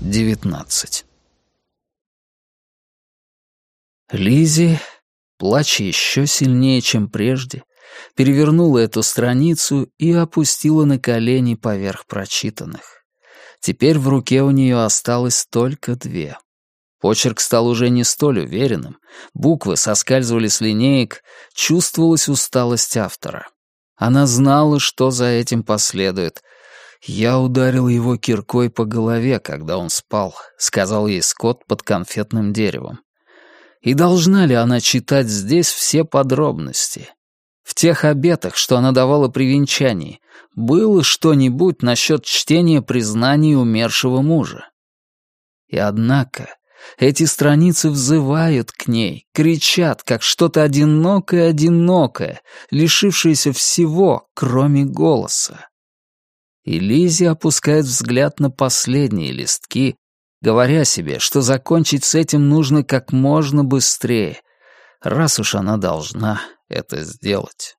19 Лизи, плача еще сильнее, чем прежде, перевернула эту страницу и опустила на колени поверх прочитанных. Теперь в руке у нее осталось только две. Почерк стал уже не столь уверенным, буквы соскальзывали с линеек, чувствовалась усталость автора. Она знала, что за этим последует. «Я ударил его киркой по голове, когда он спал», — сказал ей Скотт под конфетным деревом. И должна ли она читать здесь все подробности? В тех обетах, что она давала при венчании, было что-нибудь насчет чтения признаний умершего мужа? И однако эти страницы взывают к ней, кричат, как что-то одинокое-одинокое, лишившееся всего, кроме голоса. И Лизи опускает взгляд на последние листки, говоря себе, что закончить с этим нужно как можно быстрее, раз уж она должна это сделать.